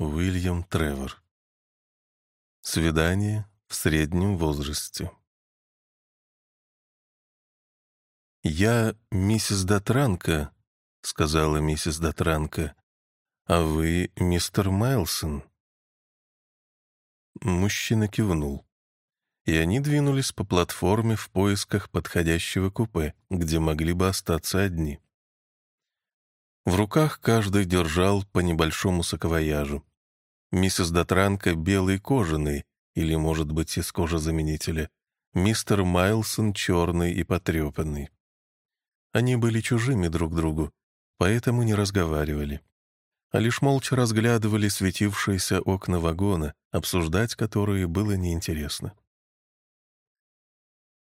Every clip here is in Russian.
Уильям Тревор. Свидание в среднем возрасте. «Я миссис Датранка», — сказала миссис Датранка, — «а вы мистер Майлсон». Мужчина кивнул, и они двинулись по платформе в поисках подходящего купе, где могли бы остаться одни. В руках каждый держал по небольшому саквояжу. Миссис Датранка белый кожаный, или, может быть, из кожезаменителя. Мистер Майлсон черный и потрепанный. Они были чужими друг другу, поэтому не разговаривали. А лишь молча разглядывали светившиеся окна вагона, обсуждать которые было неинтересно.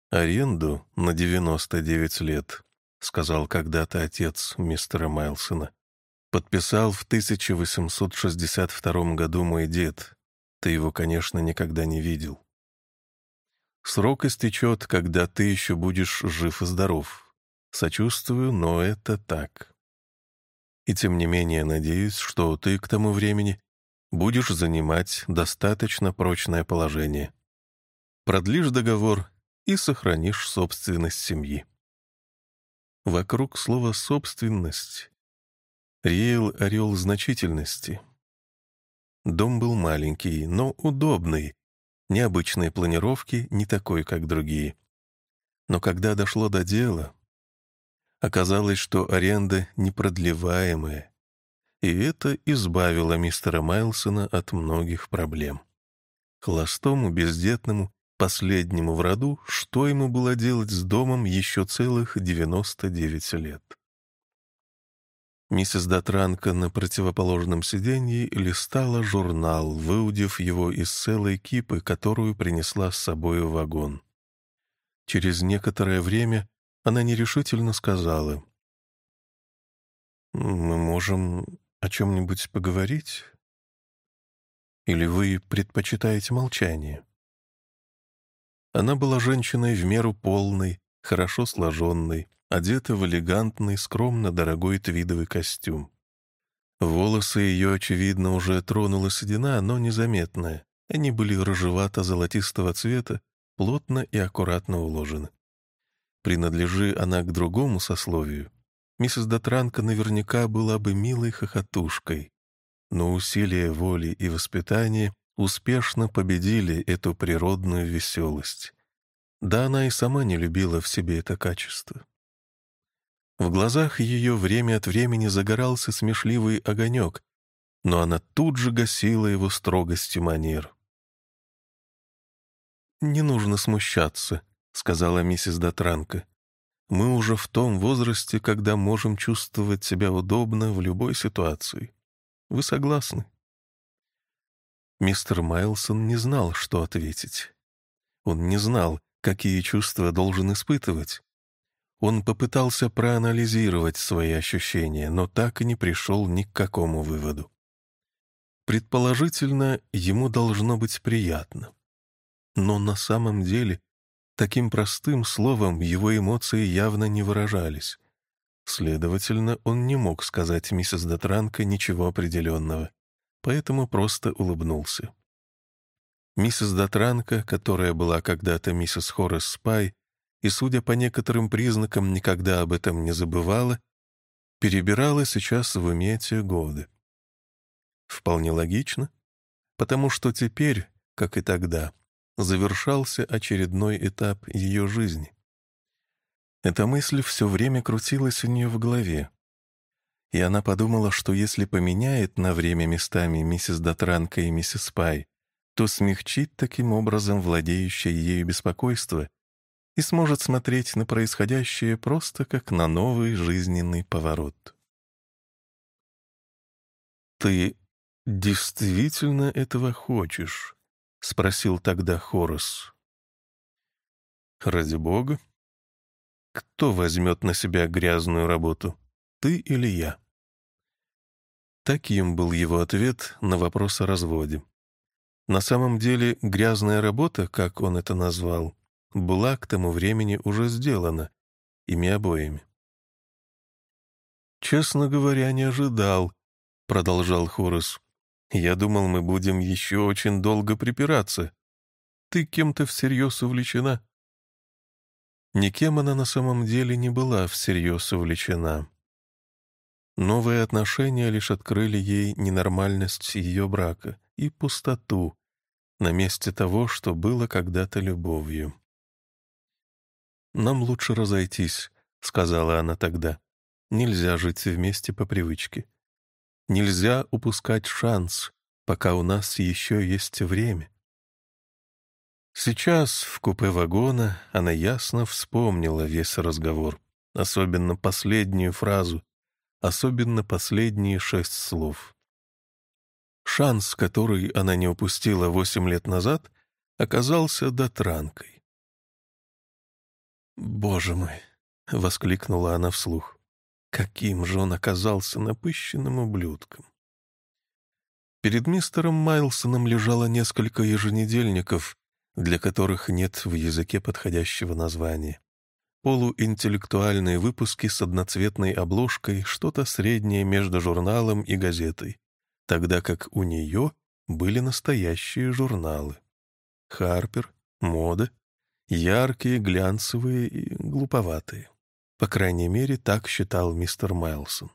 Аренду на 99 лет — сказал когда-то отец мистера Майлсона. «Подписал в 1862 году мой дед. Ты его, конечно, никогда не видел. Срок истечет, когда ты еще будешь жив и здоров. Сочувствую, но это так. И тем не менее надеюсь, что ты к тому времени будешь занимать достаточно прочное положение. Продлишь договор и сохранишь собственность семьи. Вокруг слова «собственность» реял орел значительности. Дом был маленький, но удобный, необычной планировки, не такой, как другие. Но когда дошло до дела, оказалось, что аренда непродлеваемая, и это избавило мистера Майлсона от многих проблем. Холостому, бездетному последнему в роду, что ему было делать с домом еще целых 99 лет. Миссис Датранка на противоположном сиденье листала журнал, выудив его из целой кипы, которую принесла с собой вагон. Через некоторое время она нерешительно сказала, «Мы можем о чем-нибудь поговорить? Или вы предпочитаете молчание?» Она была женщиной в меру полной, хорошо сложенной, одета в элегантный, скромно дорогой твидовый костюм. Волосы ее, очевидно, уже тронула седина, но незаметная. Они были рыжевато-золотистого цвета, плотно и аккуратно уложены. Принадлежи она к другому сословию, миссис Дотранка наверняка была бы милой хохотушкой, но усилия воли и воспитания успешно победили эту природную веселость. Да она и сама не любила в себе это качество. В глазах ее время от времени загорался смешливый огонек, но она тут же гасила его строгостью манер. «Не нужно смущаться», — сказала миссис Дотранка. «Мы уже в том возрасте, когда можем чувствовать себя удобно в любой ситуации. Вы согласны?» Мистер Майлсон не знал, что ответить. Он не знал, какие чувства должен испытывать. Он попытался проанализировать свои ощущения, но так и не пришел ни к какому выводу. Предположительно, ему должно быть приятно. Но на самом деле таким простым словом его эмоции явно не выражались. Следовательно, он не мог сказать миссис Дотранко ничего определенного поэтому просто улыбнулся. Миссис Дотранка, которая была когда-то миссис Хоррес Спай и, судя по некоторым признакам, никогда об этом не забывала, перебирала сейчас в уме те годы. Вполне логично, потому что теперь, как и тогда, завершался очередной этап ее жизни. Эта мысль все время крутилась у нее в голове, и она подумала, что если поменяет на время местами миссис Дотранка и миссис Пай, то смягчит таким образом владеющее ею беспокойство и сможет смотреть на происходящее просто как на новый жизненный поворот. «Ты действительно этого хочешь?» — спросил тогда Хорос. «Ради бога. Кто возьмет на себя грязную работу?» ты или я?» Таким был его ответ на вопрос о разводе. На самом деле грязная работа, как он это назвал, была к тому времени уже сделана, ими обоими. «Честно говоря, не ожидал», — продолжал Хорос, Я думал, мы будем еще очень долго припираться. Ты кем-то всерьез увлечена?» Никем она на самом деле не была всерьез увлечена. Новые отношения лишь открыли ей ненормальность ее брака и пустоту на месте того, что было когда-то любовью. «Нам лучше разойтись», — сказала она тогда. «Нельзя жить вместе по привычке. Нельзя упускать шанс, пока у нас еще есть время». Сейчас в купе вагона она ясно вспомнила весь разговор, особенно последнюю фразу, особенно последние шесть слов. Шанс, который она не упустила восемь лет назад, оказался дотранкой. «Боже мой!» — воскликнула она вслух. «Каким же он оказался напыщенным ублюдком!» Перед мистером Майлсоном лежало несколько еженедельников, для которых нет в языке подходящего названия. Полуинтеллектуальные выпуски с одноцветной обложкой, что-то среднее между журналом и газетой, тогда как у нее были настоящие журналы. «Харпер», «Мода», яркие, глянцевые и глуповатые. По крайней мере, так считал мистер Майлсон.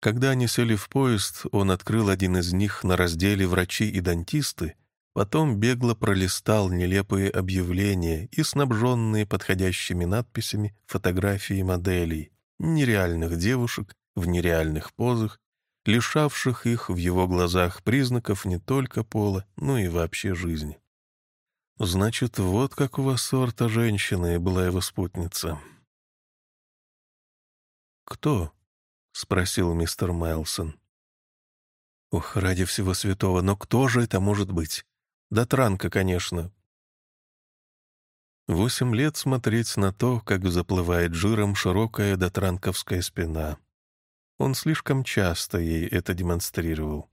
Когда они сели в поезд, он открыл один из них на разделе «Врачи и дантисты» Потом бегло пролистал нелепые объявления и снабженные подходящими надписями фотографии моделей, нереальных девушек в нереальных позах, лишавших их в его глазах признаков не только пола, но и вообще жизни. «Значит, вот как у вас сорта женщины была его спутница». «Кто?» — спросил мистер Майлсон. «Ох, ради всего святого, но кто же это может быть? Дотранка, конечно. Восемь лет смотреть на то, как заплывает жиром широкая дотранковская спина. Он слишком часто ей это демонстрировал.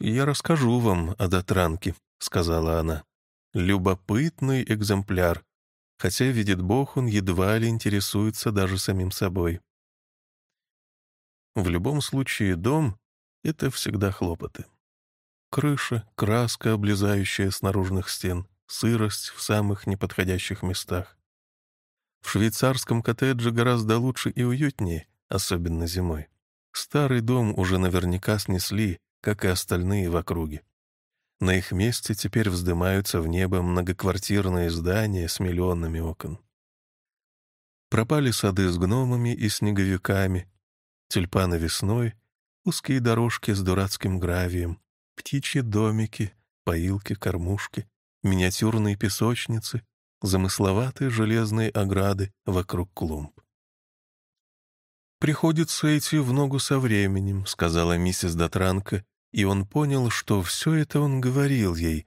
«Я расскажу вам о дотранке», — сказала она. «Любопытный экземпляр, хотя, видит Бог, он едва ли интересуется даже самим собой. В любом случае дом — это всегда хлопоты. Крыша, краска, облезающая с наружных стен, сырость в самых неподходящих местах. В швейцарском коттедже гораздо лучше и уютнее, особенно зимой. Старый дом уже наверняка снесли, как и остальные в округе. На их месте теперь вздымаются в небо многоквартирные здания с миллионами окон. Пропали сады с гномами и снеговиками, тюльпаны весной, узкие дорожки с дурацким гравием, птичьи домики, поилки, кормушки, миниатюрные песочницы, замысловатые железные ограды вокруг клумб. «Приходится идти в ногу со временем», — сказала миссис Дотранко, и он понял, что все это он говорил ей,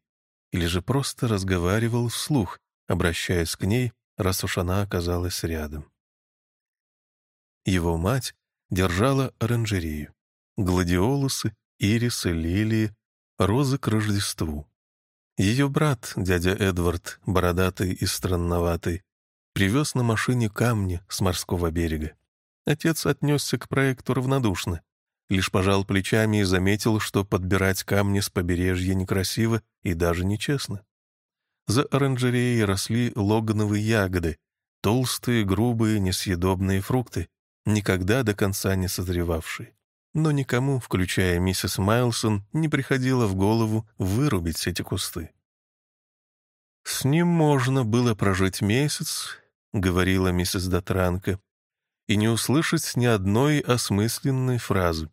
или же просто разговаривал вслух, обращаясь к ней, раз уж она оказалась рядом. Его мать держала оранжерею. Гладиолусы, ирисы, лилии, розы к Рождеству. Ее брат, дядя Эдвард, бородатый и странноватый, привез на машине камни с морского берега. Отец отнесся к проекту равнодушно, лишь пожал плечами и заметил, что подбирать камни с побережья некрасиво и даже нечестно. За оранжереей росли логановые ягоды, толстые, грубые, несъедобные фрукты, никогда до конца не созревавшие но никому, включая миссис Майлсон, не приходило в голову вырубить эти кусты. «С ним можно было прожить месяц», — говорила миссис Дотранко, «и не услышать ни одной осмысленной фразы.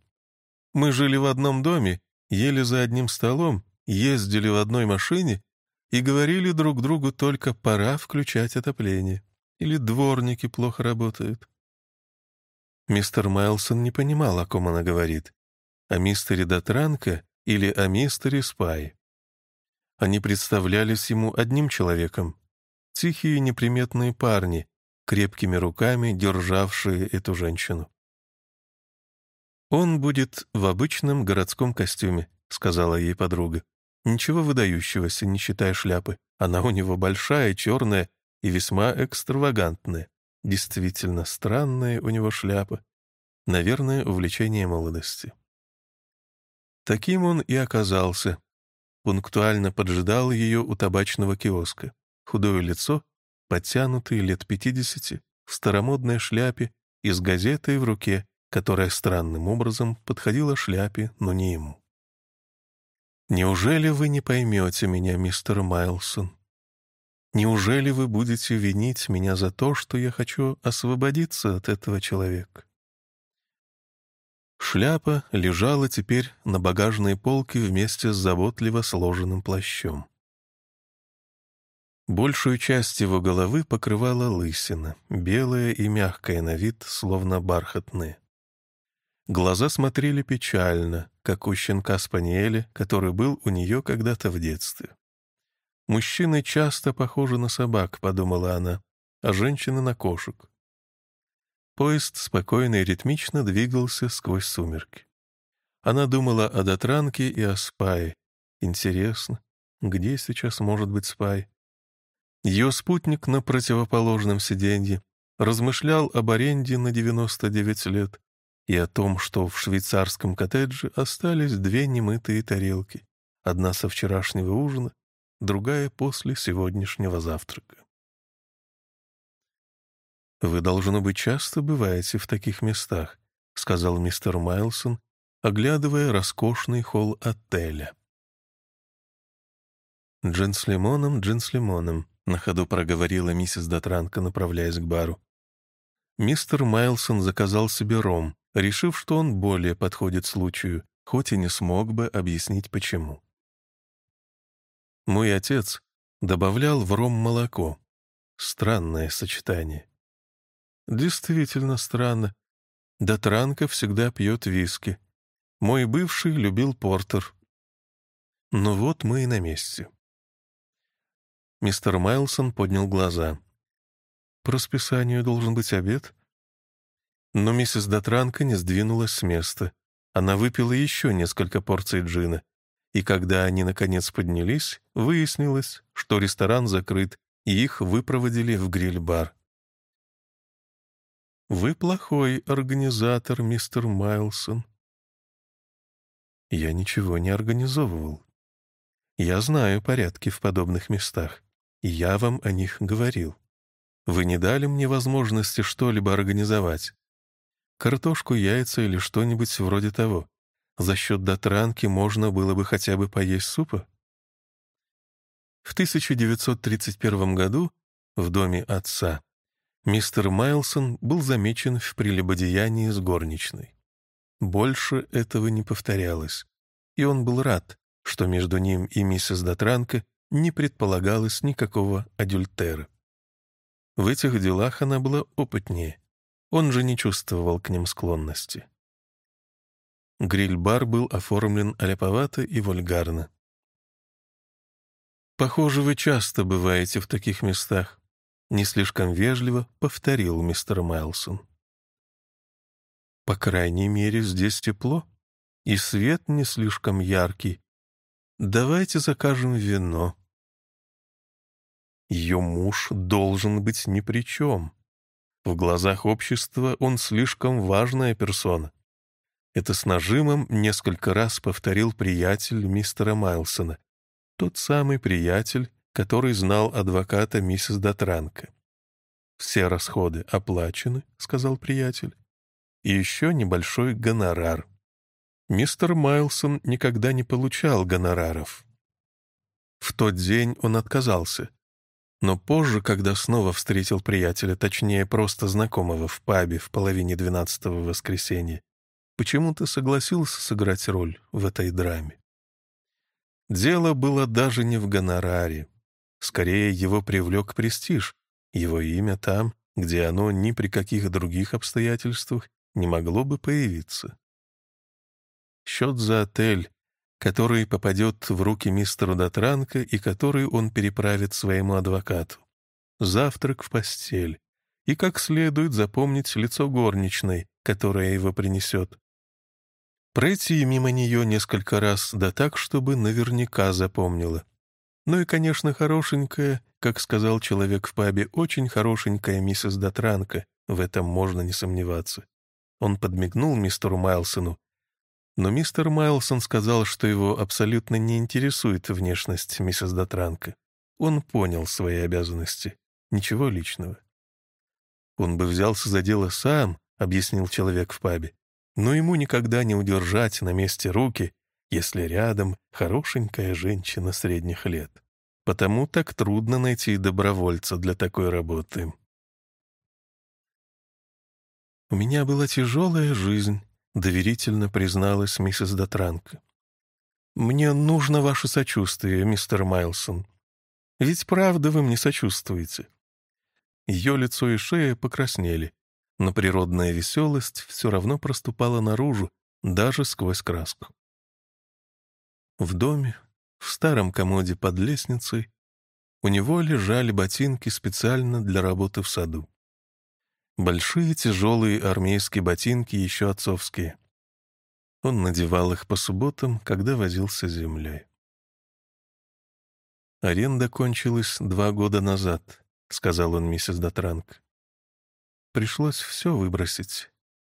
Мы жили в одном доме, ели за одним столом, ездили в одной машине и говорили друг другу только «пора включать отопление» или «дворники плохо работают». Мистер Майлсон не понимал, о ком она говорит. О мистере Дотранко или о мистере Спай. Они представлялись ему одним человеком. Тихие неприметные парни, крепкими руками державшие эту женщину. «Он будет в обычном городском костюме», — сказала ей подруга. «Ничего выдающегося, не считая шляпы. Она у него большая, черная и весьма экстравагантная. Действительно странная у него шляпа. Наверное, увлечение молодости. Таким он и оказался. Пунктуально поджидал ее у табачного киоска. Худое лицо, подтянутый, лет пятидесяти, в старомодной шляпе и с газетой в руке, которая странным образом подходила шляпе, но не ему. «Неужели вы не поймете меня, мистер Майлсон? Неужели вы будете винить меня за то, что я хочу освободиться от этого человека?» Шляпа лежала теперь на багажной полке вместе с заботливо сложенным плащом. Большую часть его головы покрывала лысина, белая и мягкая на вид, словно бархатные. Глаза смотрели печально, как у щенка Спаниеля, который был у нее когда-то в детстве. «Мужчины часто похожи на собак», — подумала она, «а женщины — на кошек». Поезд спокойно и ритмично двигался сквозь сумерки. Она думала о Дотранке и о Спае. Интересно, где сейчас может быть Спай? Ее спутник на противоположном сиденье размышлял об аренде на 99 лет и о том, что в швейцарском коттедже остались две немытые тарелки, одна со вчерашнего ужина, другая после сегодняшнего завтрака. «Вы, должно быть, часто бываете в таких местах», — сказал мистер Майлсон, оглядывая роскошный холл отеля. «Джин с лимоном, джин с лимоном», — на ходу проговорила миссис Дотранко, направляясь к бару. Мистер Майлсон заказал себе ром, решив, что он более подходит случаю, хоть и не смог бы объяснить почему. Мой отец добавлял в ром молоко. Странное сочетание. Действительно странно. Дотранка всегда пьет виски. Мой бывший любил портер. Ну вот мы и на месте. Мистер Майлсон поднял глаза. По расписанию должен быть обед. Но миссис Дотранка не сдвинулась с места. Она выпила еще несколько порций джина. И когда они, наконец, поднялись, выяснилось, что ресторан закрыт, и их выпроводили в гриль-бар. «Вы плохой организатор, мистер Майлсон». «Я ничего не организовывал. Я знаю порядки в подобных местах, и я вам о них говорил. Вы не дали мне возможности что-либо организовать. Картошку, яйца или что-нибудь вроде того. За счет дотранки можно было бы хотя бы поесть супа. В 1931 году в доме отца мистер Майлсон был замечен в прелюбодеянии с горничной. Больше этого не повторялось, и он был рад, что между ним и миссис Дотранко не предполагалось никакого адюльтера. В этих делах она была опытнее, он же не чувствовал к ним склонности. Гриль-бар был оформлен аляповато и вульгарно. «Похоже, вы часто бываете в таких местах», — не слишком вежливо повторил мистер Майлсон. «По крайней мере, здесь тепло, и свет не слишком яркий. Давайте закажем вино». Ее муж должен быть ни при чем. В глазах общества он слишком важная персона. Это с нажимом несколько раз повторил приятель мистера Майлсона, тот самый приятель, который знал адвоката миссис Дотранка. «Все расходы оплачены», — сказал приятель, — «и еще небольшой гонорар». Мистер Майлсон никогда не получал гонораров. В тот день он отказался — но позже, когда снова встретил приятеля, точнее, просто знакомого в пабе в половине двенадцатого воскресенья, почему-то согласился сыграть роль в этой драме. Дело было даже не в гонораре. Скорее, его привлек престиж, его имя там, где оно ни при каких других обстоятельствах не могло бы появиться. Счет за отель который попадет в руки мистеру Дотранка и который он переправит своему адвокату. Завтрак в постель. И как следует запомнить лицо горничной, которая его принесет. Пройти мимо нее несколько раз, да так, чтобы наверняка запомнила. Ну и, конечно, хорошенькая, как сказал человек в пабе, очень хорошенькая миссис Дотранка, в этом можно не сомневаться. Он подмигнул мистеру Майлсону, Но мистер Майлсон сказал, что его абсолютно не интересует внешность миссис Дотранка. Он понял свои обязанности. Ничего личного. Он бы взялся за дело сам, объяснил человек в пабе. Но ему никогда не удержать на месте руки, если рядом хорошенькая женщина средних лет. Потому так трудно найти добровольца для такой работы. «У меня была тяжелая жизнь», — доверительно призналась миссис Дотранка. «Мне нужно ваше сочувствие, мистер Майлсон. Ведь правда вы мне сочувствуете». Ее лицо и шея покраснели, но природная веселость все равно проступала наружу, даже сквозь краску. В доме, в старом комоде под лестницей, у него лежали ботинки специально для работы в саду. Большие тяжелые армейские ботинки, еще отцовские. Он надевал их по субботам, когда возился с землей. «Аренда кончилась два года назад», — сказал он миссис Дотранг. «Пришлось все выбросить.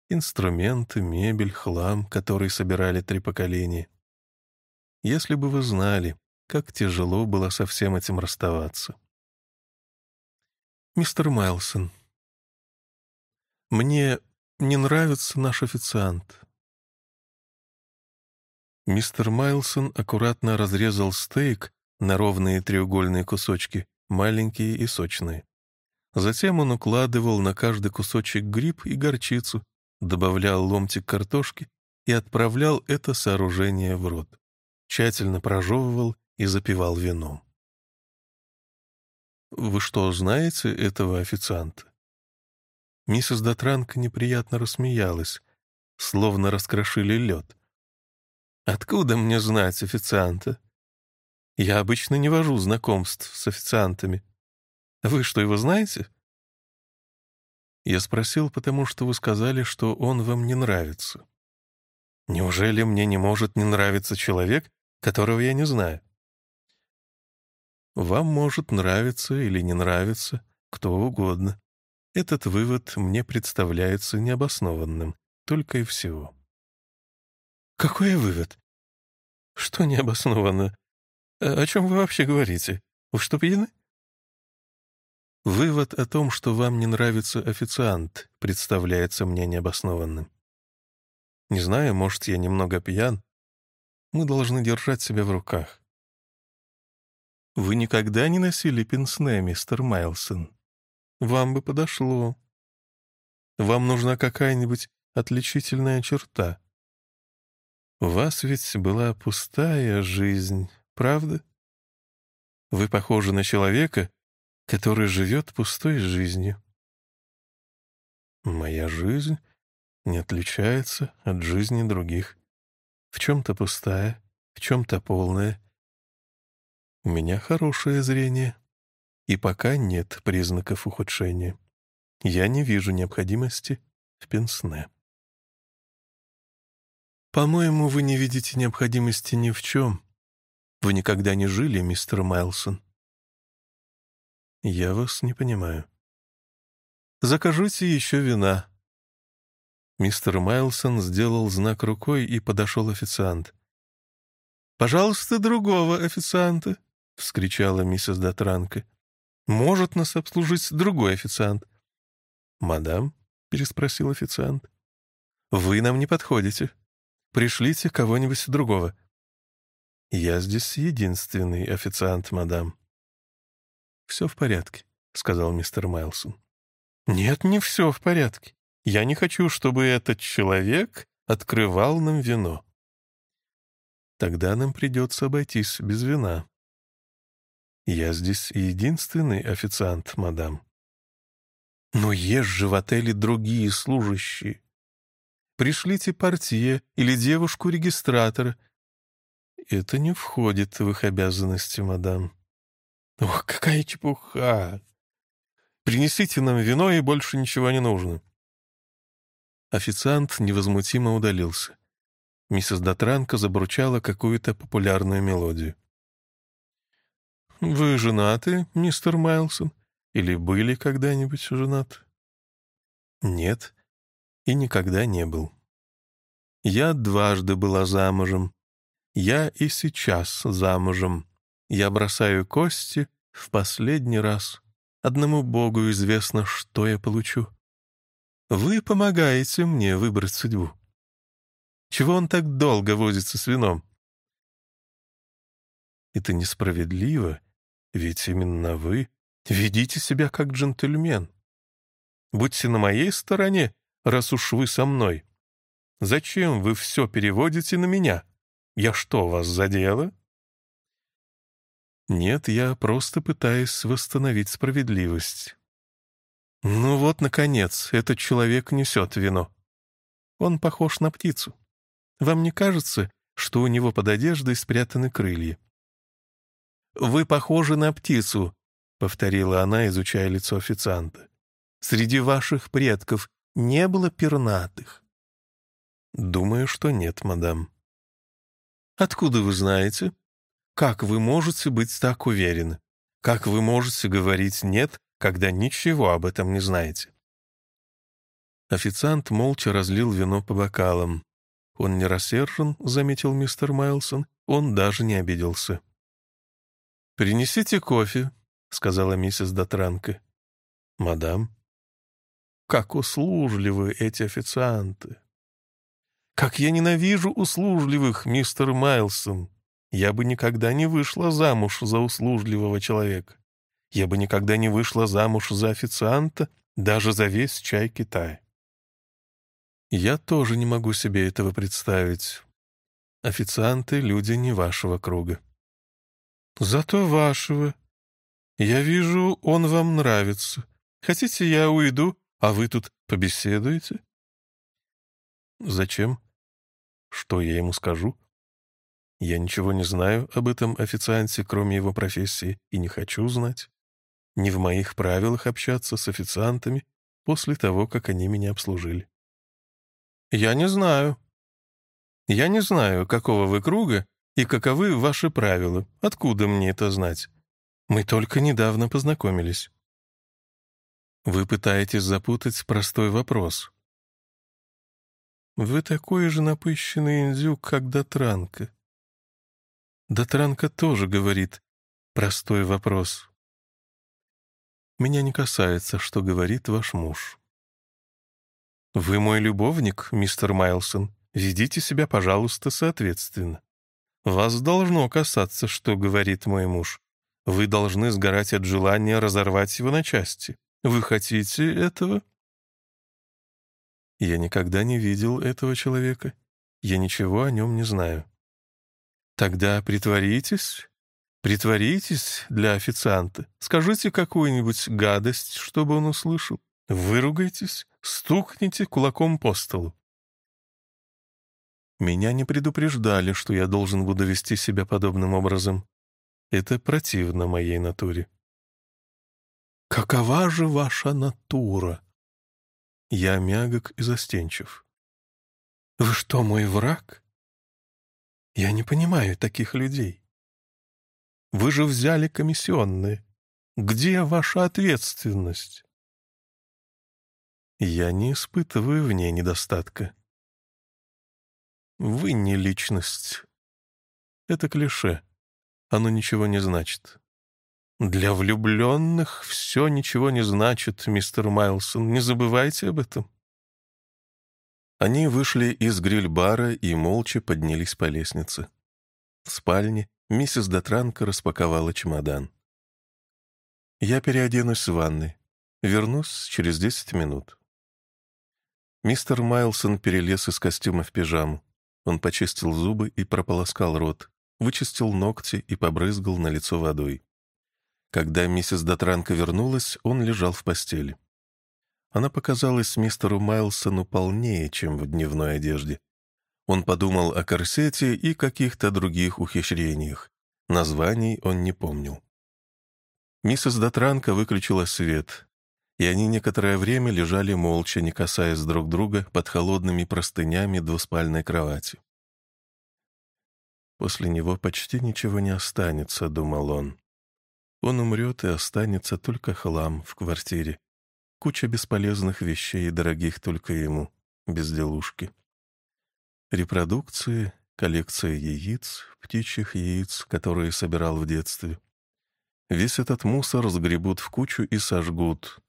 Инструменты, мебель, хлам, который собирали три поколения. Если бы вы знали, как тяжело было со всем этим расставаться. «Мистер Майлсон, мне не нравится наш официант». Мистер Майлсон аккуратно разрезал стейк на ровные треугольные кусочки, маленькие и сочные. Затем он укладывал на каждый кусочек гриб и горчицу, добавлял ломтик картошки и отправлял это сооружение в рот тщательно прожевывал и запивал вином. «Вы что, знаете этого официанта?» Миссис Дотранка неприятно рассмеялась, словно раскрошили лед. «Откуда мне знать официанта? Я обычно не вожу знакомств с официантами. Вы что, его знаете?» Я спросил, потому что вы сказали, что он вам не нравится. Неужели мне не может не нравиться человек, которого я не знаю. Вам может нравиться или не нравиться кто угодно. Этот вывод мне представляется необоснованным, только и всего. Какой вывод? Что необоснованно? А о чем вы вообще говорите? Вы что, пьяны? Вывод о том, что вам не нравится официант, представляется мне необоснованным. Не знаю, может, я немного пьян, мы должны держать себя в руках. Вы никогда не носили пенсне, мистер Майлсон. Вам бы подошло. Вам нужна какая-нибудь отличительная черта. У вас ведь была пустая жизнь, правда? Вы похожи на человека, который живет пустой жизнью. Моя жизнь не отличается от жизни других в чем-то пустая, в чем-то полная. У меня хорошее зрение, и пока нет признаков ухудшения. Я не вижу необходимости в пенсне. По-моему, вы не видите необходимости ни в чем. Вы никогда не жили, мистер Майлсон. Я вас не понимаю. Закажите еще вина, Мистер Майлсон сделал знак рукой, и подошел официант. «Пожалуйста, другого официанта!» — вскричала миссис Дотранка. «Может нас обслужить другой официант?» «Мадам?» — переспросил официант. «Вы нам не подходите. Пришлите кого-нибудь другого». «Я здесь единственный официант, мадам». «Все в порядке», — сказал мистер Майлсон. «Нет, не все в порядке. Я не хочу, чтобы этот человек открывал нам вино. Тогда нам придется обойтись без вина. Я здесь единственный официант, мадам. Но есть же в отеле другие служащие. Пришлите портье или девушку-регистратора. Это не входит в их обязанности, мадам. Ох, какая чепуха! Принесите нам вино, и больше ничего не нужно. Официант невозмутимо удалился. Миссис Дотранко забручала какую-то популярную мелодию. «Вы женаты, мистер Майлсон? Или были когда-нибудь женаты?» «Нет, и никогда не был». Я дважды была замужем. Я и сейчас замужем. Я бросаю кости в последний раз. Одному Богу известно, что я получу. Вы помогаете мне выбрать судьбу. Чего он так долго возится с вином? Это несправедливо, ведь именно вы ведите себя как джентльмен. Будьте на моей стороне, раз уж вы со мной. Зачем вы все переводите на меня? Я что, вас задела? Нет, я просто пытаюсь восстановить справедливость. Ну вот, наконец, этот человек несет вино. Он похож на птицу. Вам не кажется, что у него под одеждой спрятаны крылья? «Вы похожи на птицу», — повторила она, изучая лицо официанта. «Среди ваших предков не было пернатых». «Думаю, что нет, мадам». «Откуда вы знаете? Как вы можете быть так уверены? Как вы можете говорить «нет», когда ничего об этом не знаете?» Официант молча разлил вино по бокалам. «Он не рассержен», — заметил мистер Майлсон. Он даже не обиделся. «Принесите кофе», — сказала миссис Дотранко. «Мадам». «Как услужливы эти официанты!» «Как я ненавижу услужливых, мистер Майлсон! Я бы никогда не вышла замуж за услужливого человека. Я бы никогда не вышла замуж за официанта, даже за весь чай Китая. Я тоже не могу себе этого представить. Официанты — люди не вашего круга. Зато вашего. Я вижу, он вам нравится. Хотите, я уйду, а вы тут побеседуете? Зачем? Что я ему скажу? Я ничего не знаю об этом официанте, кроме его профессии, и не хочу знать. Не в моих правилах общаться с официантами после того, как они меня обслужили. Я не знаю. Я не знаю, какого вы круга и каковы ваши правила? Откуда мне это знать? Мы только недавно познакомились. Вы пытаетесь запутать простой вопрос. Вы такой же напыщенный индюк, как Дотранка. Дотранка тоже говорит «простой вопрос». Меня не касается, что говорит ваш муж. Вы мой любовник, мистер Майлсон. Ведите себя, пожалуйста, соответственно. Вас должно касаться, что говорит мой муж. Вы должны сгорать от желания разорвать его на части. Вы хотите этого? Я никогда не видел этого человека. Я ничего о нем не знаю. Тогда притворитесь, притворитесь для официанта. Скажите какую-нибудь гадость, чтобы он услышал. Выругайтесь, стукните кулаком по столу. Меня не предупреждали, что я должен буду вести себя подобным образом. Это противно моей натуре. Какова же ваша натура? Я мягок и застенчив. Вы что, мой враг? Я не понимаю таких людей. Вы же взяли комиссионные. Где ваша ответственность? Я не испытываю в ней недостатка. Вы не личность. Это клише. Оно ничего не значит. Для влюбленных все ничего не значит, мистер Майлсон. Не забывайте об этом. Они вышли из гриль-бара и молча поднялись по лестнице. В спальне миссис Дотранко распаковала чемодан. «Я переоденусь в ванной. Вернусь через десять минут». Мистер Майлсон перелез из костюма в пижаму. Он почистил зубы и прополоскал рот, вычистил ногти и побрызгал на лицо водой. Когда миссис Дотранко вернулась, он лежал в постели. Она показалась мистеру Майлсону полнее, чем в дневной одежде. Он подумал о корсете и каких-то других ухищрениях. Названий он не помнил. Миссис Дотранко выключила свет, и они некоторое время лежали молча, не касаясь друг друга, под холодными простынями двуспальной кровати. «После него почти ничего не останется», — думал он. «Он умрет, и останется только хлам в квартире. Куча бесполезных вещей, дорогих только ему, безделушки. Репродукции, коллекция яиц, птичьих яиц, которые собирал в детстве. Весь этот мусор сгребут в кучу и сожгут.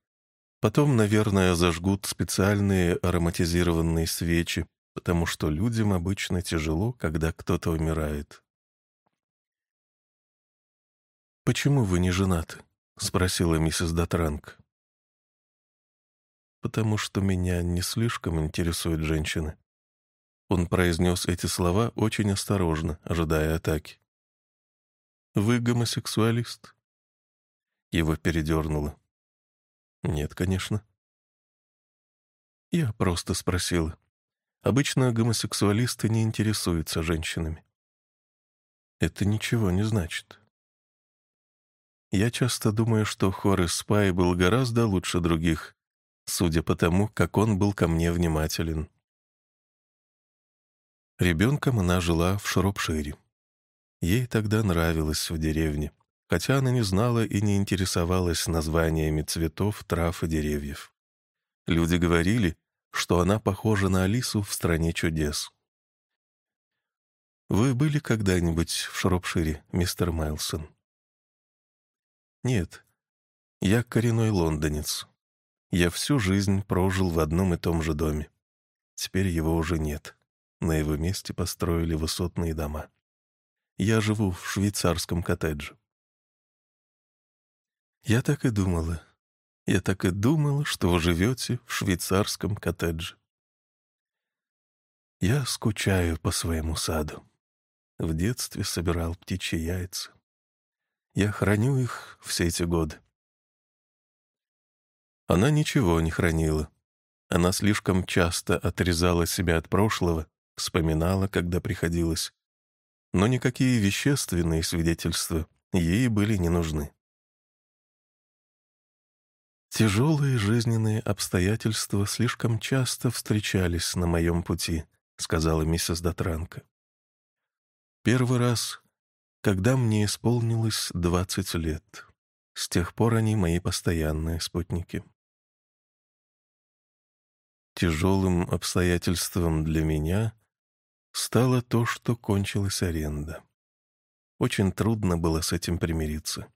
Потом, наверное, зажгут специальные ароматизированные свечи, потому что людям обычно тяжело, когда кто-то умирает. «Почему вы не женаты?» — спросила миссис Датранг. «Потому что меня не слишком интересуют женщины». Он произнес эти слова очень осторожно, ожидая атаки. «Вы гомосексуалист?» Его передернуло. «Нет, конечно». Я просто спросила. Обычно гомосексуалисты не интересуются женщинами. Это ничего не значит. Я часто думаю, что Хорес Спай был гораздо лучше других, судя по тому, как он был ко мне внимателен. Ребенком она жила в Шропшире. Ей тогда нравилось в деревне, хотя она не знала и не интересовалась названиями цветов, трав и деревьев. Люди говорили, что она похожа на Алису в «Стране чудес». «Вы были когда-нибудь в Шропшире, мистер Майлсон?» Нет, я коренной лондонец. Я всю жизнь прожил в одном и том же доме. Теперь его уже нет. На его месте построили высотные дома. Я живу в швейцарском коттедже. Я так и думала. Я так и думала, что вы живете в швейцарском коттедже. Я скучаю по своему саду. В детстве собирал птичьи яйца. Я храню их все эти годы. Она ничего не хранила. Она слишком часто отрезала себя от прошлого, вспоминала, когда приходилось. Но никакие вещественные свидетельства ей были не нужны. Тяжелые жизненные обстоятельства слишком часто встречались на моем пути, сказала миссис Дотранко. Первый раз когда мне исполнилось двадцать лет. С тех пор они мои постоянные спутники. Тяжелым обстоятельством для меня стало то, что кончилась аренда. Очень трудно было с этим примириться.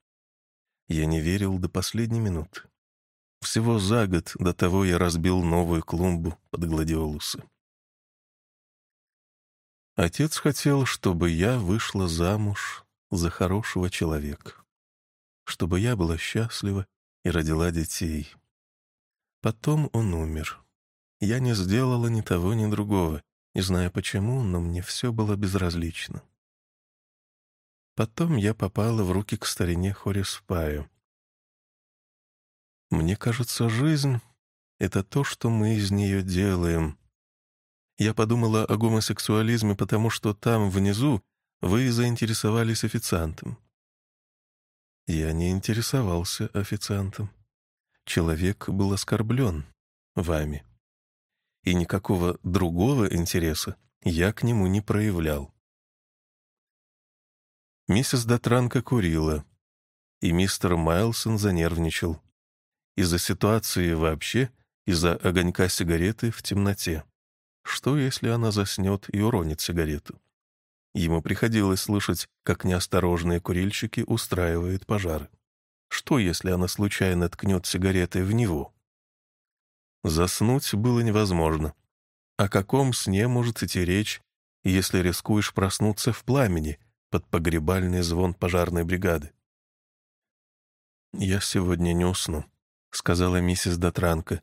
Я не верил до последней минуты. Всего за год до того я разбил новую клумбу под гладиолусы. Отец хотел, чтобы я вышла замуж за хорошего человека, чтобы я была счастлива и родила детей. Потом он умер. Я не сделала ни того, ни другого, не знаю почему, но мне все было безразлично. Потом я попала в руки к старине Хорис Мне кажется, жизнь — это то, что мы из нее делаем, я подумала о гомосексуализме, потому что там, внизу, вы заинтересовались официантом. Я не интересовался официантом. Человек был оскорблен вами. И никакого другого интереса я к нему не проявлял. Миссис Дотранка курила, и мистер Майлсон занервничал. Из-за ситуации вообще, из-за огонька сигареты в темноте. Что, если она заснет и уронит сигарету? Ему приходилось слышать, как неосторожные курильщики устраивают пожары. Что, если она случайно ткнет сигаретой в него? Заснуть было невозможно. О каком сне может идти речь, если рискуешь проснуться в пламени под погребальный звон пожарной бригады? «Я сегодня не усну», — сказала миссис Дотранко,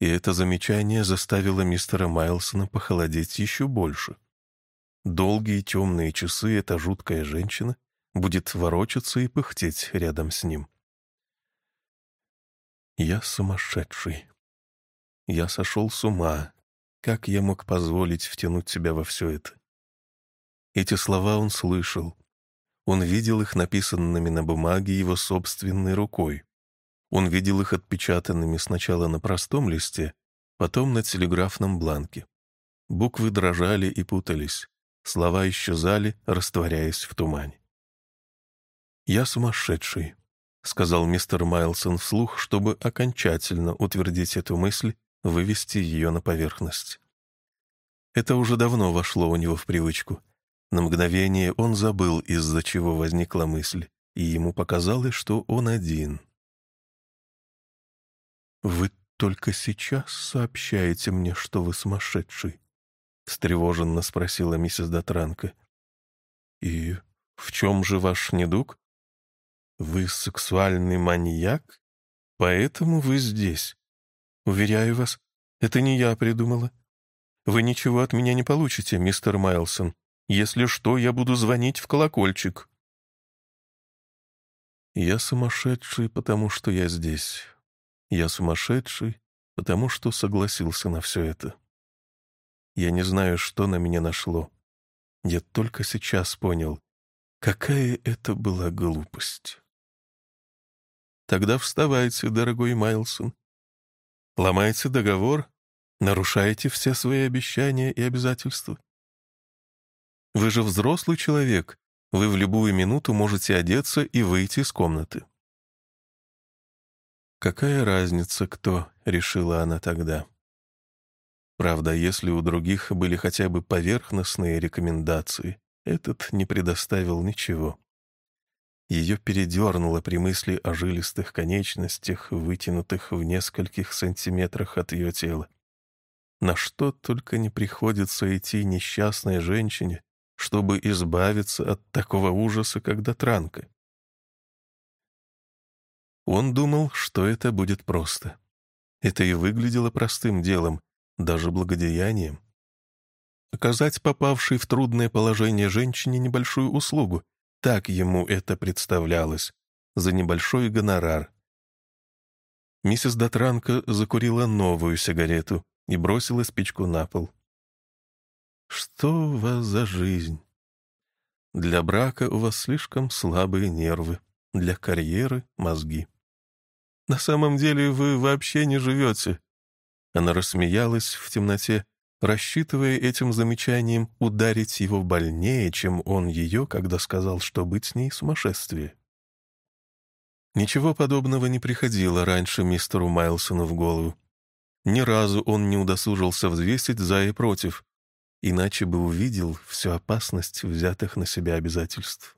и это замечание заставило мистера Майлсона похолодеть еще больше. Долгие темные часы эта жуткая женщина будет ворочаться и пыхтеть рядом с ним. Я сумасшедший. Я сошел с ума. Как я мог позволить втянуть себя во все это? Эти слова он слышал. Он видел их написанными на бумаге его собственной рукой. Он видел их отпечатанными сначала на простом листе, потом на телеграфном бланке. Буквы дрожали и путались, слова исчезали, растворяясь в тумане. «Я сумасшедший», — сказал мистер Майлсон вслух, чтобы окончательно утвердить эту мысль, вывести ее на поверхность. Это уже давно вошло у него в привычку. На мгновение он забыл, из-за чего возникла мысль, и ему показалось, что он один. «Вы только сейчас сообщаете мне, что вы сумасшедший?» — встревоженно спросила миссис Дотранко. «И в чем же ваш недуг? Вы сексуальный маньяк? Поэтому вы здесь. Уверяю вас, это не я придумала. Вы ничего от меня не получите, мистер Майлсон. Если что, я буду звонить в колокольчик». «Я сумасшедший, потому что я здесь. Я сумасшедший, потому что согласился на все это. Я не знаю, что на меня нашло. Я только сейчас понял, какая это была глупость. Тогда вставайте, дорогой Майлсон. Ломайте договор, нарушаете все свои обещания и обязательства. Вы же взрослый человек, вы в любую минуту можете одеться и выйти из комнаты. Какая разница, кто, решила она тогда. Правда, если у других были хотя бы поверхностные рекомендации, этот не предоставил ничего. Ее передернуло при мысли о жилистых конечностях, вытянутых в нескольких сантиметрах от ее тела. На что только не приходится идти несчастной женщине, чтобы избавиться от такого ужаса, как дотранка. Он думал, что это будет просто. Это и выглядело простым делом, даже благодеянием. Оказать попавшей в трудное положение женщине небольшую услугу, так ему это представлялось, за небольшой гонорар. Миссис Дотранко закурила новую сигарету и бросила спичку на пол. «Что у вас за жизнь? Для брака у вас слишком слабые нервы, для карьеры — мозги. На самом деле вы вообще не живете». Она рассмеялась в темноте, рассчитывая этим замечанием ударить его больнее, чем он ее, когда сказал, что быть с ней сумасшествие. Ничего подобного не приходило раньше мистеру Майлсону в голову. Ни разу он не удосужился взвесить за и против, иначе бы увидел всю опасность взятых на себя обязательств.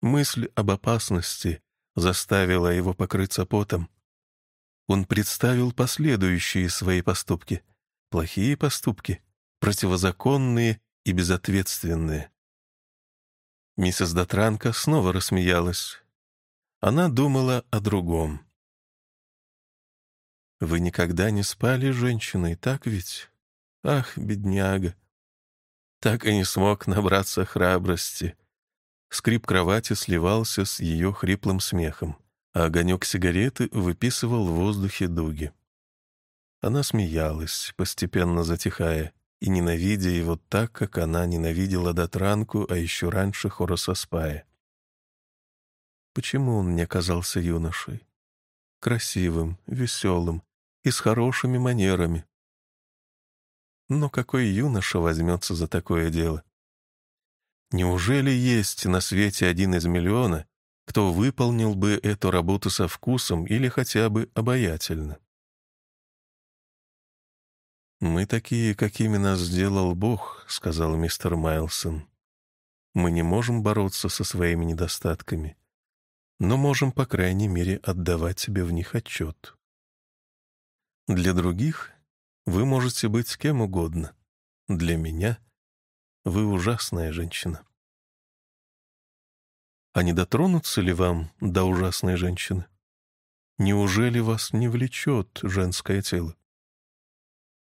Мысль об опасности заставила его покрыться потом. Он представил последующие свои поступки — Плохие поступки, противозаконные и безответственные. Миссис Дотранка снова рассмеялась. Она думала о другом. «Вы никогда не спали с женщиной, так ведь? Ах, бедняга!» Так и не смог набраться храбрости. Скрип кровати сливался с ее хриплым смехом, а огонек сигареты выписывал в воздухе дуги. Она смеялась, постепенно затихая, и ненавидя его так, как она ненавидела Дотранку, а еще раньше Хороса Спая. Почему он мне казался юношей? Красивым, веселым и с хорошими манерами. Но какой юноша возьмется за такое дело? Неужели есть на свете один из миллиона, кто выполнил бы эту работу со вкусом или хотя бы обаятельно? «Мы такие, какими нас сделал Бог», — сказал мистер Майлсон. «Мы не можем бороться со своими недостатками, но можем, по крайней мере, отдавать себе в них отчет. Для других вы можете быть кем угодно. Для меня вы ужасная женщина». А не дотронутся ли вам до ужасной женщины? Неужели вас не влечет женское тело?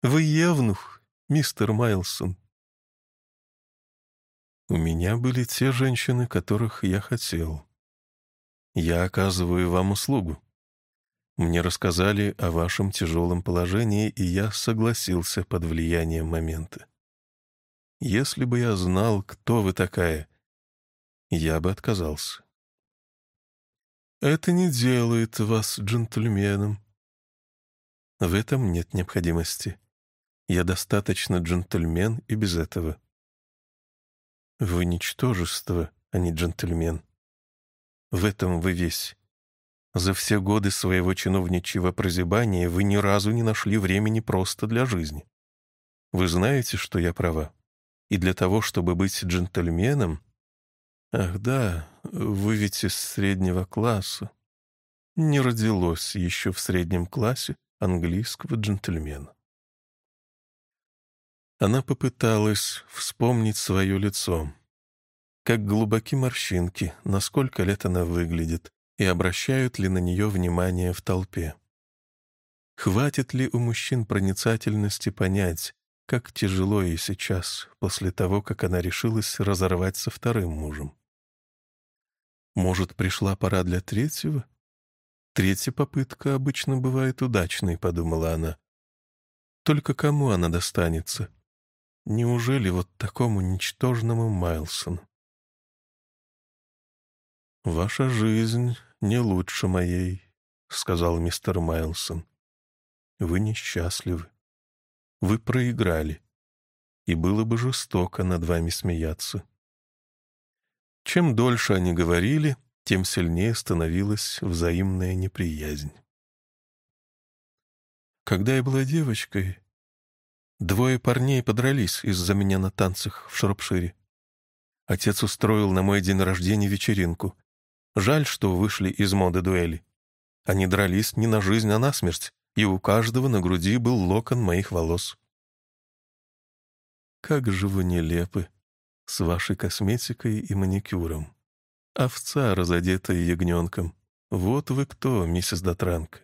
Вы евнух, мистер Майлсон. У меня были те женщины, которых я хотел. Я оказываю вам услугу. Мне рассказали о вашем тяжелом положении, и я согласился под влиянием момента. Если бы я знал, кто вы такая, я бы отказался. Это не делает вас джентльменом. В этом нет необходимости. Я достаточно джентльмен и без этого. Вы ничтожество, а не джентльмен. В этом вы весь. За все годы своего чиновничьего прозябания вы ни разу не нашли времени просто для жизни. Вы знаете, что я права. И для того, чтобы быть джентльменом... Ах да, вы ведь из среднего класса. Не родилось еще в среднем классе английского джентльмена. Она попыталась вспомнить свое лицо. Как глубоки морщинки, насколько лет она выглядит, и обращают ли на нее внимание в толпе. Хватит ли у мужчин проницательности понять, как тяжело ей сейчас, после того, как она решилась разорвать со вторым мужем? Может, пришла пора для третьего? Третья попытка обычно бывает удачной, подумала она. Только кому она достанется? Неужели вот такому ничтожному Майлсону? «Ваша жизнь не лучше моей», — сказал мистер Майлсон. «Вы несчастливы. Вы проиграли. И было бы жестоко над вами смеяться». Чем дольше они говорили, тем сильнее становилась взаимная неприязнь. Когда я была девочкой, двое парней подрались из-за меня на танцах в Шропшире. Отец устроил на мой день рождения вечеринку. Жаль, что вышли из моды дуэли. Они дрались не на жизнь, а на смерть, и у каждого на груди был локон моих волос. Как же вы нелепы с вашей косметикой и маникюром. Овца, разодетая ягненком. Вот вы кто, миссис Дотранг.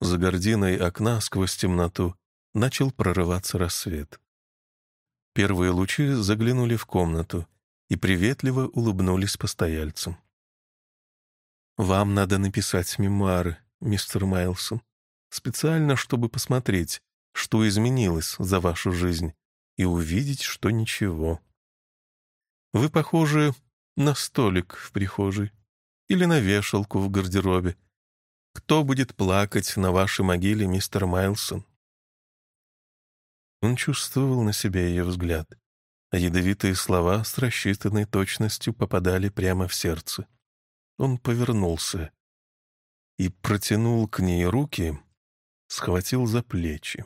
За гординой окна сквозь темноту начал прорываться рассвет. Первые лучи заглянули в комнату — и приветливо улыбнулись постояльцам. «Вам надо написать мемуары, мистер Майлсон, специально, чтобы посмотреть, что изменилось за вашу жизнь, и увидеть, что ничего. Вы похожи на столик в прихожей или на вешалку в гардеробе. Кто будет плакать на вашей могиле, мистер Майлсон?» Он чувствовал на себе ее взгляд а ядовитые слова с рассчитанной точностью попадали прямо в сердце. Он повернулся и протянул к ней руки, схватил за плечи.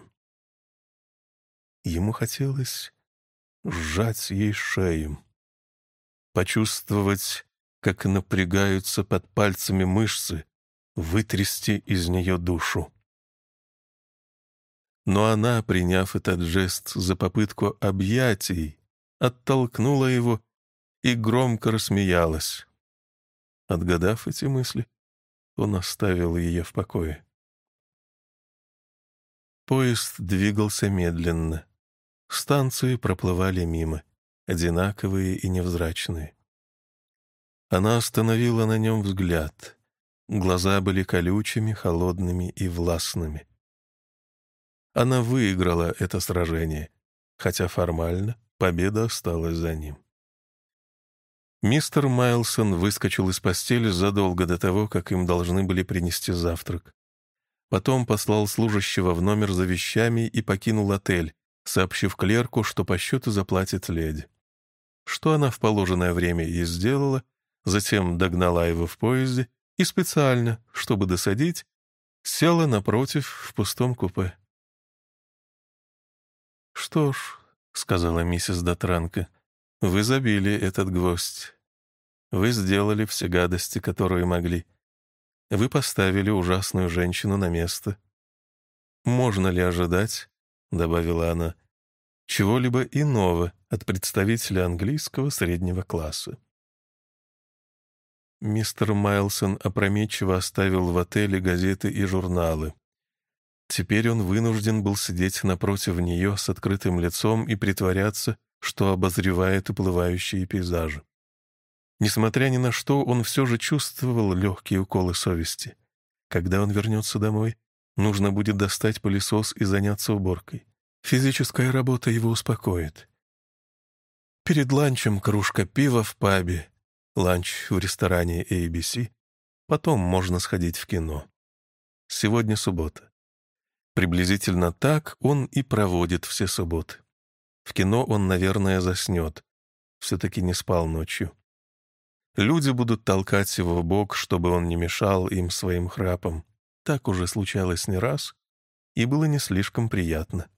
Ему хотелось сжать ей шею, почувствовать, как напрягаются под пальцами мышцы, вытрясти из нее душу. Но она, приняв этот жест за попытку объятий, оттолкнула его и громко рассмеялась. Отгадав эти мысли, он оставил ее в покое. Поезд двигался медленно. Станции проплывали мимо, одинаковые и невзрачные. Она остановила на нем взгляд. Глаза были колючими, холодными и властными. Она выиграла это сражение, хотя формально Победа осталась за ним. Мистер Майлсон выскочил из постели задолго до того, как им должны были принести завтрак. Потом послал служащего в номер за вещами и покинул отель, сообщив клерку, что по счету заплатит леди. Что она в положенное время и сделала, затем догнала его в поезде и специально, чтобы досадить, села напротив в пустом купе. Что ж, — сказала миссис Дотранка. «Вы забили этот гвоздь. Вы сделали все гадости, которые могли. Вы поставили ужасную женщину на место. Можно ли ожидать, — добавила она, — чего-либо иного от представителя английского среднего класса?» Мистер Майлсон опрометчиво оставил в отеле газеты и журналы. Теперь он вынужден был сидеть напротив нее с открытым лицом и притворяться, что обозревает уплывающие пейзажи. Несмотря ни на что, он все же чувствовал легкие уколы совести. Когда он вернется домой, нужно будет достать пылесос и заняться уборкой. Физическая работа его успокоит. Перед ланчем кружка пива в пабе, ланч в ресторане ABC, потом можно сходить в кино. Сегодня суббота. Приблизительно так он и проводит все субботы. В кино он, наверное, заснет. Все-таки не спал ночью. Люди будут толкать его в бок, чтобы он не мешал им своим храпом. Так уже случалось не раз. и было не слишком приятно.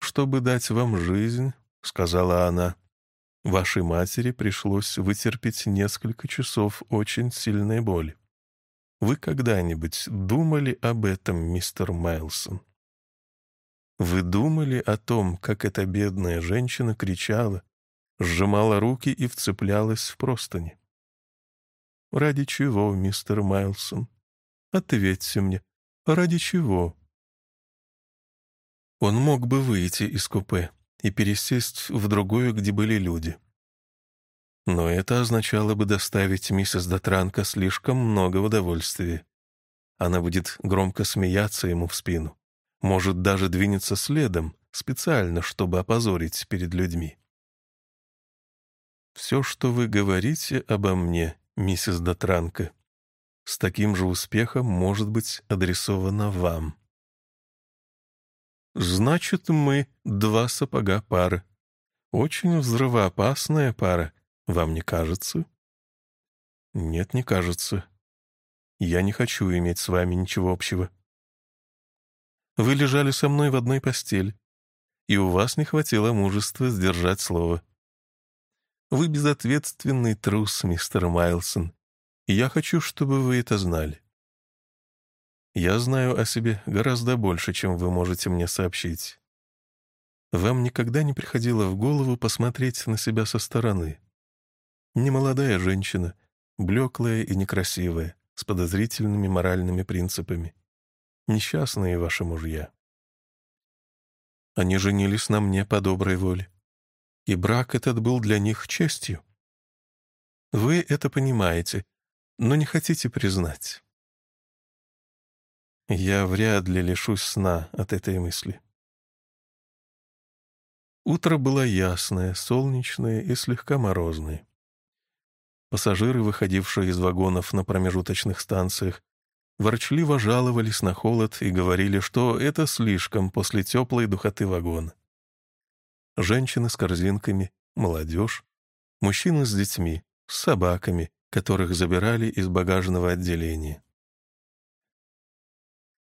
«Чтобы дать вам жизнь», — сказала она, — «вашей матери пришлось вытерпеть несколько часов очень сильной боли. Вы когда-нибудь думали об этом, мистер Майлсон? Вы думали о том, как эта бедная женщина кричала, сжимала руки и вцеплялась в простыни? Ради чего, мистер Майлсон? Ответьте мне, ради чего? Он мог бы выйти из купе и пересесть в другое, где были люди. Но это означало бы доставить миссис Дотранко слишком много удовольствия. Она будет громко смеяться ему в спину, может даже двинется следом, специально, чтобы опозорить перед людьми. «Все, что вы говорите обо мне, миссис Дотранко, с таким же успехом может быть адресовано вам», Значит, мы два сапога пары. Очень взрывоопасная пара, вам не кажется? Нет, не кажется. Я не хочу иметь с вами ничего общего. Вы лежали со мной в одной постели, и у вас не хватило мужества сдержать слово. Вы безответственный трус, мистер Майлсон, и я хочу, чтобы вы это знали. Я знаю о себе гораздо больше, чем вы можете мне сообщить. Вам никогда не приходило в голову посмотреть на себя со стороны? Немолодая женщина, блеклая и некрасивая, с подозрительными моральными принципами. Несчастные ваши мужья. Они женились на мне по доброй воле. И брак этот был для них честью. Вы это понимаете, но не хотите признать. Я вряд ли лишусь сна от этой мысли. Утро было ясное, солнечное и слегка морозное. Пассажиры, выходившие из вагонов на промежуточных станциях, ворчливо жаловались на холод и говорили, что это слишком после теплой духоты вагона. Женщины с корзинками, молодежь, мужчины с детьми, с собаками, которых забирали из багажного отделения.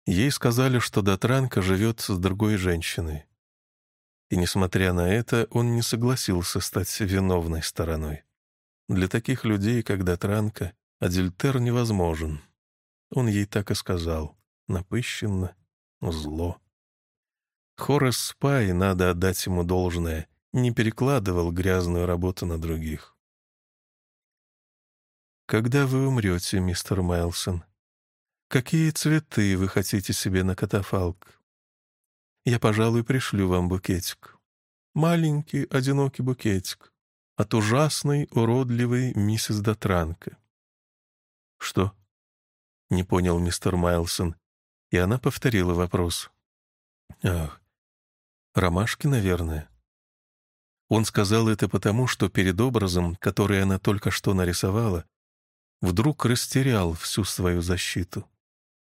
Ей сказали, что Дотранка живет с другой женщиной. И, несмотря на это, он не согласился стать виновной стороной. Для таких людей, как Дотранка, Адюльтер невозможен. Он ей так и сказал, напыщенно, зло. Хорес Спай, надо отдать ему должное, не перекладывал грязную работу на других. «Когда вы умрете, мистер Майлсон?» Какие цветы вы хотите себе на катафалк? Я, пожалуй, пришлю вам букетик. Маленький, одинокий букетик от ужасной, уродливой миссис Дотранка. Что? Не понял мистер Майлсон, и она повторила вопрос. Ах, ромашки, наверное. Он сказал это потому, что перед образом, который она только что нарисовала, вдруг растерял всю свою защиту.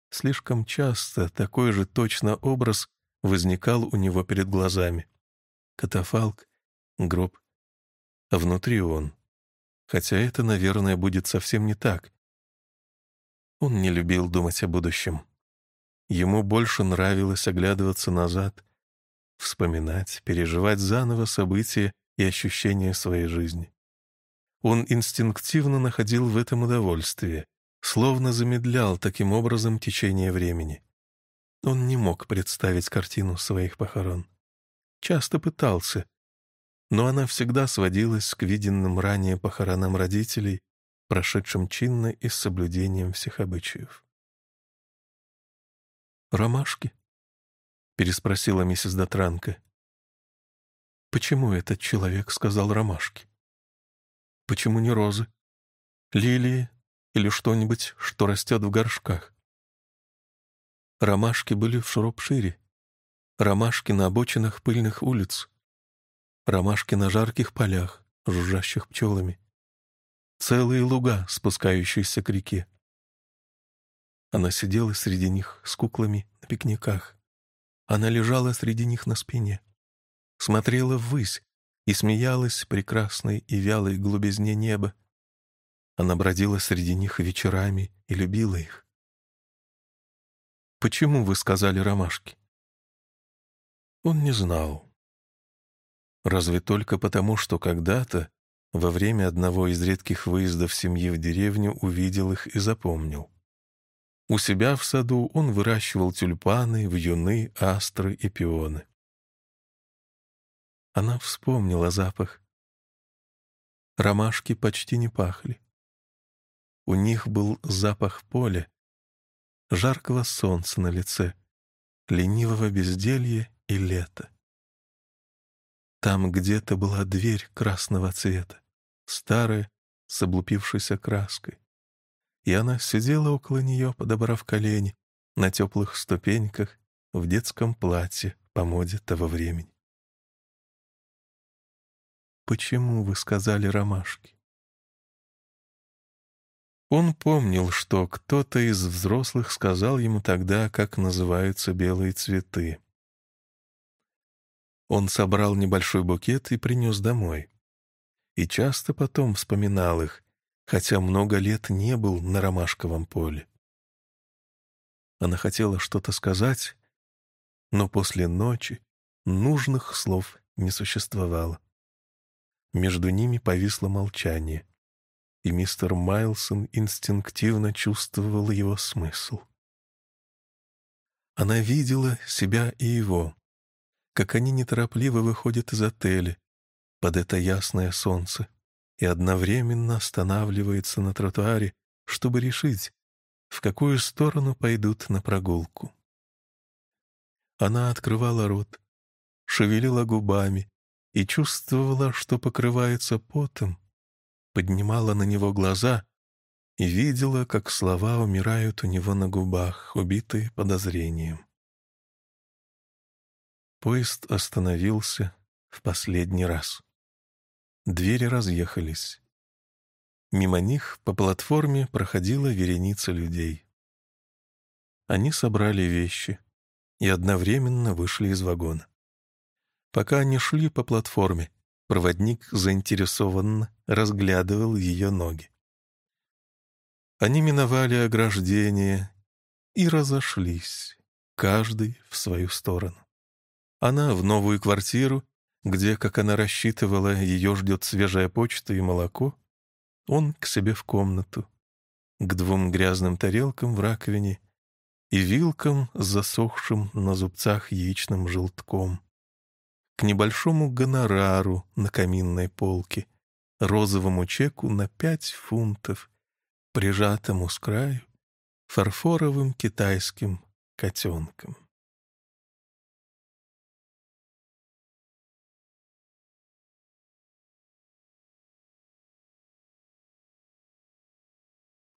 Слишком часто такой же точно образ возникал у него перед глазами. Катафалк, гроб, а внутри он. Хотя это, наверное, будет совсем не так. Он не любил думать о будущем. Ему больше нравилось оглядываться назад, вспоминать, переживать заново события и ощущения своей жизни. Он инстинктивно находил в этом удовольствие, словно замедлял таким образом течение времени. Он не мог представить картину своих похорон. Часто пытался, но она всегда сводилась к виденным ранее похоронам родителей, прошедшим чинно и с соблюдением всех обычаев. «Ромашки?» — переспросила миссис Дотранко. «Почему этот человек сказал ромашки? Почему не розы? Лилии, или что-нибудь, что растет в горшках. Ромашки были в Шропшире, ромашки на обочинах пыльных улиц, ромашки на жарких полях, жужжащих пчелами, целые луга, спускающиеся к реке. Она сидела среди них с куклами на пикниках. Она лежала среди них на спине, смотрела ввысь и смеялась прекрасной и вялой глубизне неба, она бродила среди них вечерами и любила их. «Почему вы сказали ромашки?» Он не знал. Разве только потому, что когда-то, во время одного из редких выездов семьи в деревню, увидел их и запомнил. У себя в саду он выращивал тюльпаны, вьюны, астры и пионы. Она вспомнила запах. Ромашки почти не пахли. У них был запах поля, жаркого солнца на лице, ленивого безделья и лета. Там где-то была дверь красного цвета, старая, с облупившейся краской. И она сидела около нее, подобрав колени, на теплых ступеньках, в детском платье по моде того времени. «Почему вы сказали ромашки?» Он помнил, что кто-то из взрослых сказал ему тогда, как называются белые цветы. Он собрал небольшой букет и принес домой. И часто потом вспоминал их, хотя много лет не был на ромашковом поле. Она хотела что-то сказать, но после ночи нужных слов не существовало. Между ними повисло молчание и мистер Майлсон инстинктивно чувствовал его смысл. Она видела себя и его, как они неторопливо выходят из отеля под это ясное солнце и одновременно останавливаются на тротуаре, чтобы решить, в какую сторону пойдут на прогулку. Она открывала рот, шевелила губами и чувствовала, что покрывается потом, поднимала на него глаза и видела, как слова умирают у него на губах, убитые подозрением. Поезд остановился в последний раз. Двери разъехались. Мимо них по платформе проходила вереница людей. Они собрали вещи и одновременно вышли из вагона. Пока они шли по платформе, Проводник заинтересованно разглядывал ее ноги. Они миновали ограждение и разошлись, каждый в свою сторону. Она в новую квартиру, где, как она рассчитывала, ее ждет свежая почта и молоко, он к себе в комнату, к двум грязным тарелкам в раковине и вилкам с засохшим на зубцах яичным желтком к небольшому гонорару на каминной полке, розовому чеку на пять фунтов, прижатому с краю фарфоровым китайским котенком.